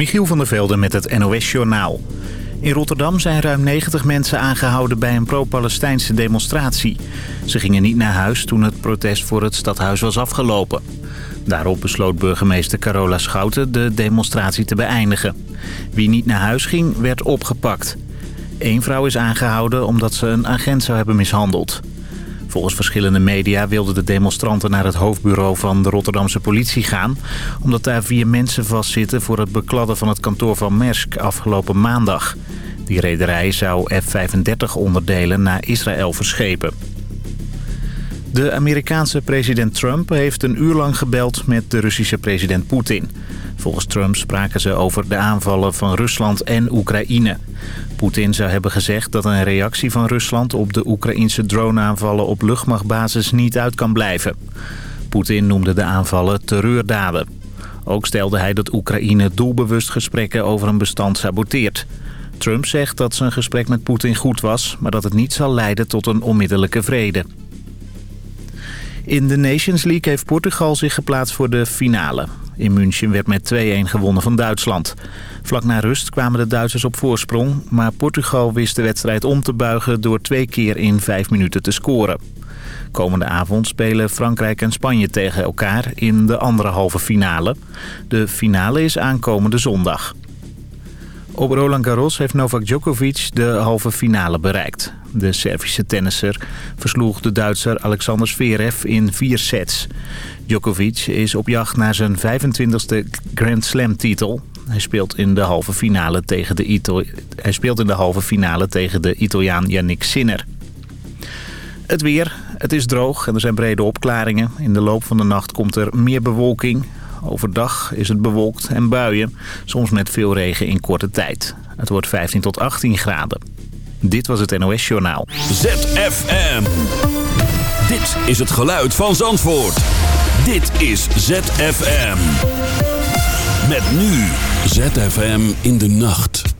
Michiel van der Velden met het NOS-journaal. In Rotterdam zijn ruim 90 mensen aangehouden bij een pro-Palestijnse demonstratie. Ze gingen niet naar huis toen het protest voor het stadhuis was afgelopen. Daarop besloot burgemeester Carola Schouten de demonstratie te beëindigen. Wie niet naar huis ging, werd opgepakt. Eén vrouw is aangehouden omdat ze een agent zou hebben mishandeld. Volgens verschillende media wilden de demonstranten naar het hoofdbureau van de Rotterdamse politie gaan... omdat daar vier mensen vastzitten voor het bekladden van het kantoor van Maersk afgelopen maandag. Die rederij zou F-35-onderdelen naar Israël verschepen. De Amerikaanse president Trump heeft een uur lang gebeld met de Russische president Poetin. Volgens Trump spraken ze over de aanvallen van Rusland en Oekraïne. Poetin zou hebben gezegd dat een reactie van Rusland op de Oekraïnse droneaanvallen op luchtmachtbasis niet uit kan blijven. Poetin noemde de aanvallen terreurdaden. Ook stelde hij dat Oekraïne doelbewust gesprekken over een bestand saboteert. Trump zegt dat zijn gesprek met Poetin goed was, maar dat het niet zal leiden tot een onmiddellijke vrede. In de Nations League heeft Portugal zich geplaatst voor de finale. In München werd met 2-1 gewonnen van Duitsland. Vlak na rust kwamen de Duitsers op voorsprong... maar Portugal wist de wedstrijd om te buigen door twee keer in vijf minuten te scoren. Komende avond spelen Frankrijk en Spanje tegen elkaar in de andere halve finale. De finale is aankomende zondag. Op Roland Garros heeft Novak Djokovic de halve finale bereikt. De Servische tennisser versloeg de Duitser Alexander Zverev in vier sets. Djokovic is op jacht naar zijn 25e Grand Slam titel. Hij speelt in de halve finale tegen de, Hij speelt in de halve finale tegen de Italiaan Yannick Sinner. Het weer. Het is droog en er zijn brede opklaringen. In de loop van de nacht komt er meer bewolking. Overdag is het bewolkt en buien, soms met veel regen in korte tijd. Het wordt 15 tot 18 graden. Dit was het NOS Journaal. ZFM. Dit is het geluid van Zandvoort. Dit is ZFM. Met nu ZFM in de nacht.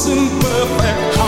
once imperfect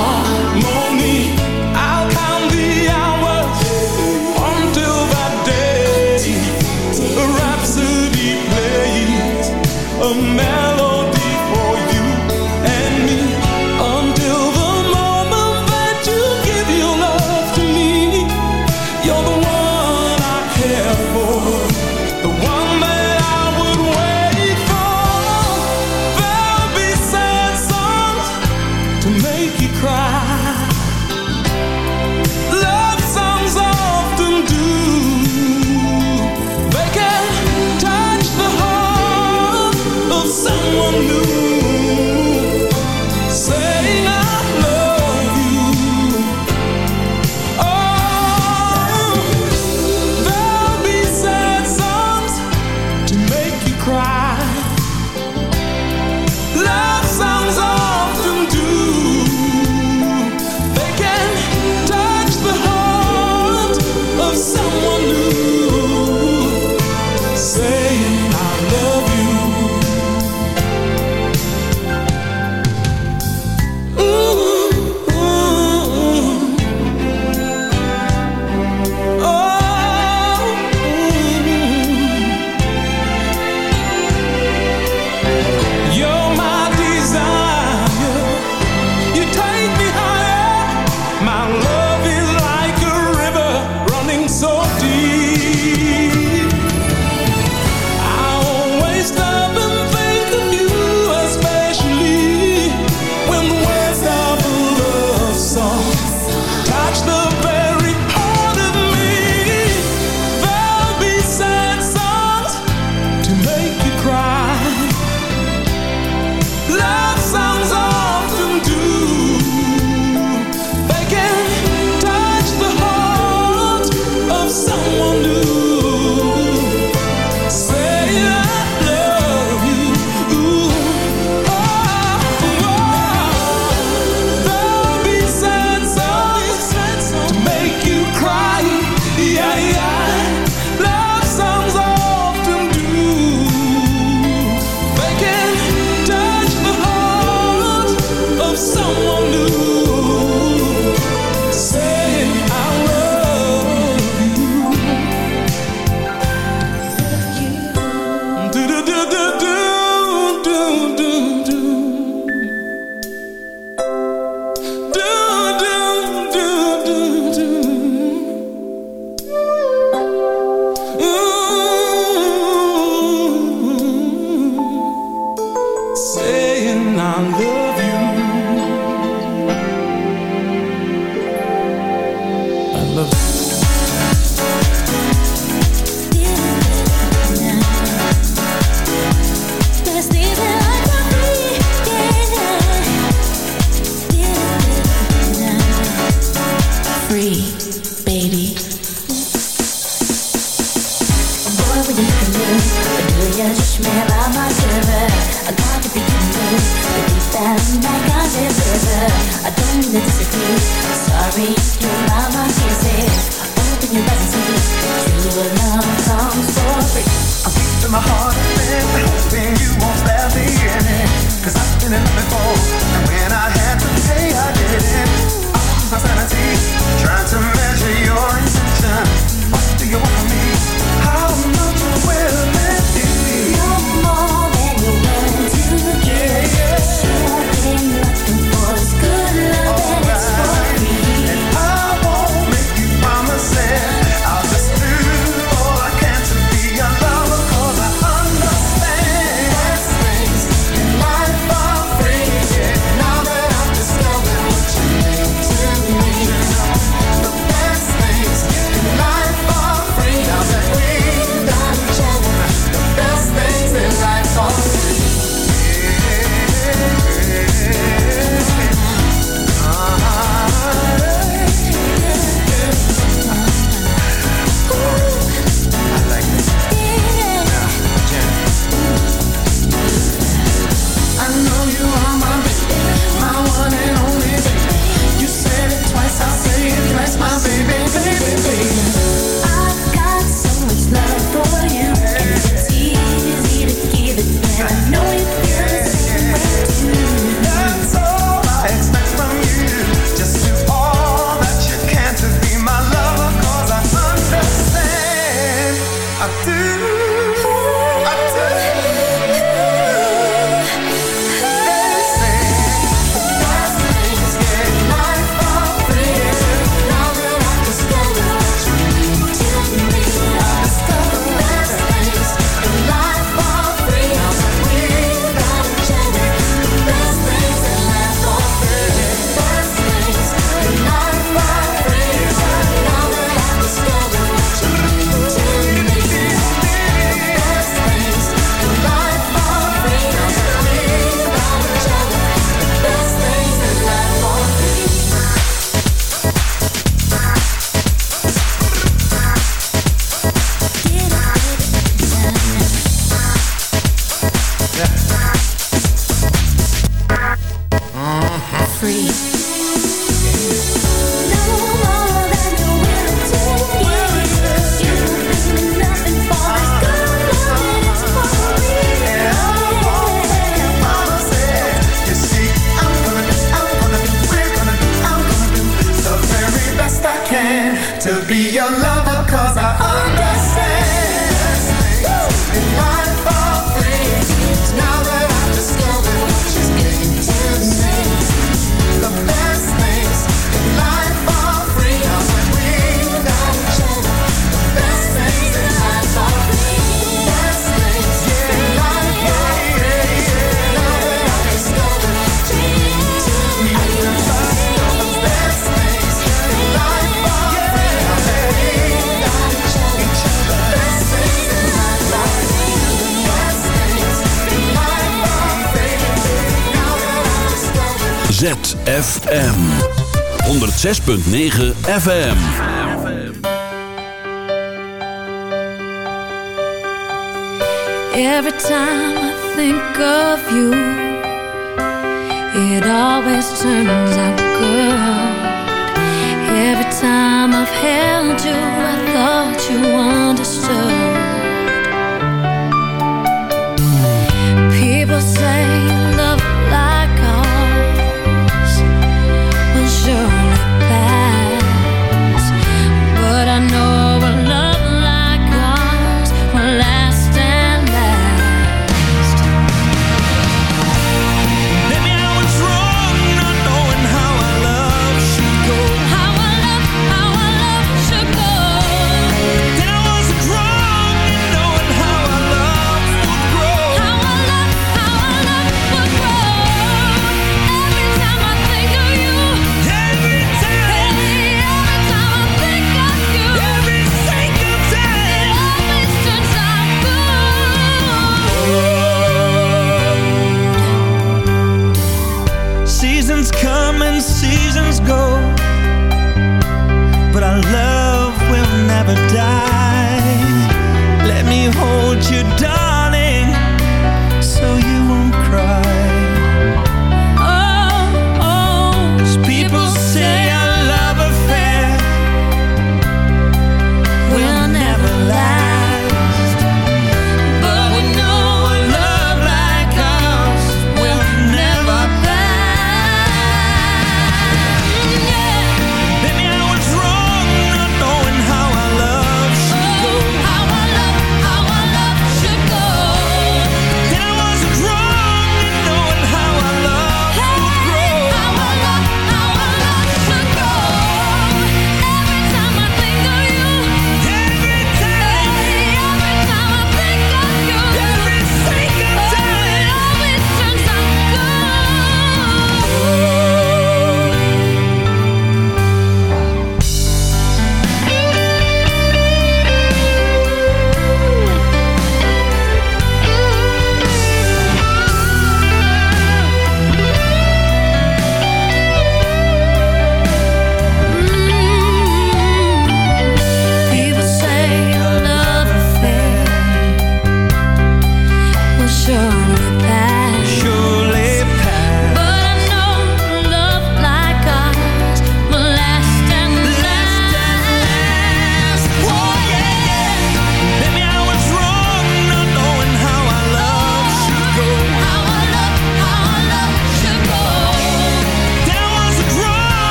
106.9 FM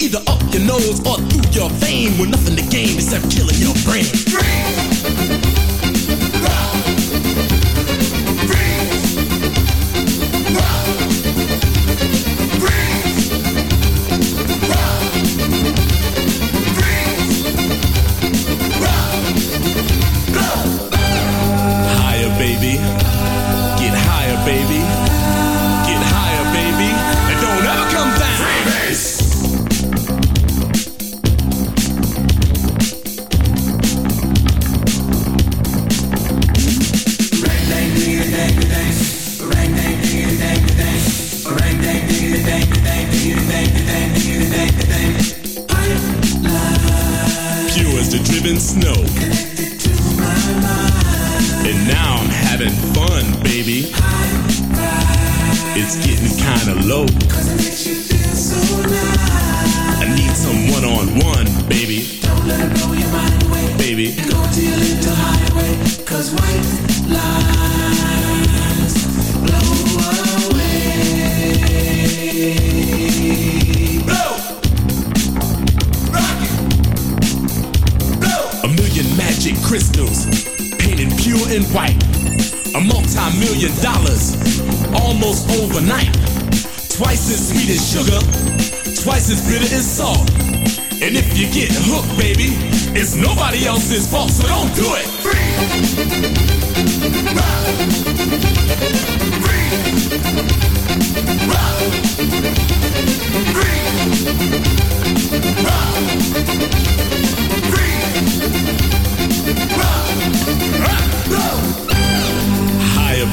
either up your nose or through your vein. With nothing to gain except killing your brain.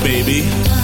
baby.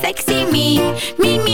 sexy me, me, me.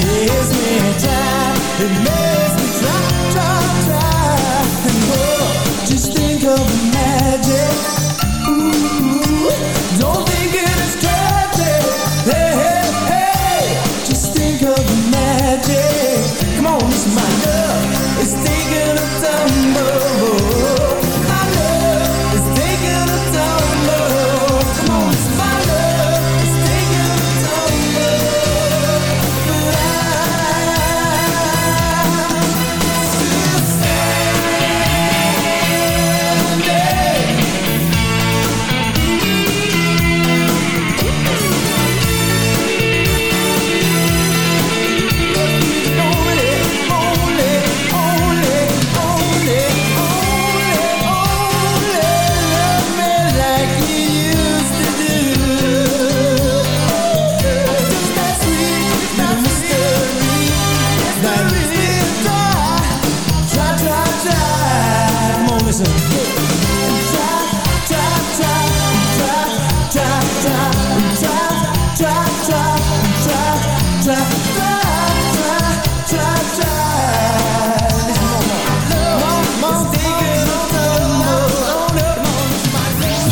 It makes me tired. It makes me.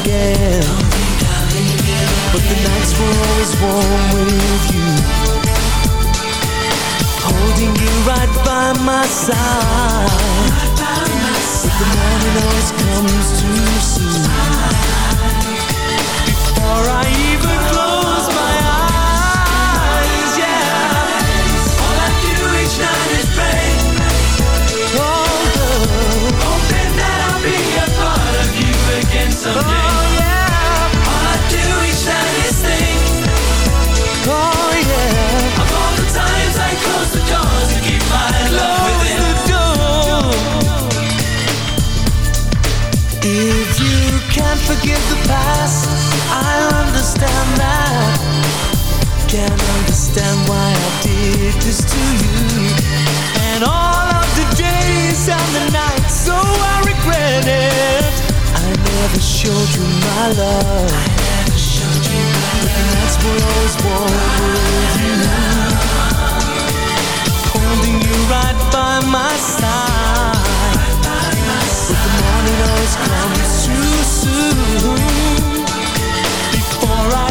Again. But the nights were always warm with you. Holding you right by my side. But the morning always comes too soon. Before I even close And all the times I close the doors and keep my love with it If you can forgive the past I understand that Can understand why I did this to you. And all of the days and the nights So I regret it showed you my love. I never showed you my love. But the nights were always warm with. You Holding you right by my side. But the morning always comes too soon. Before I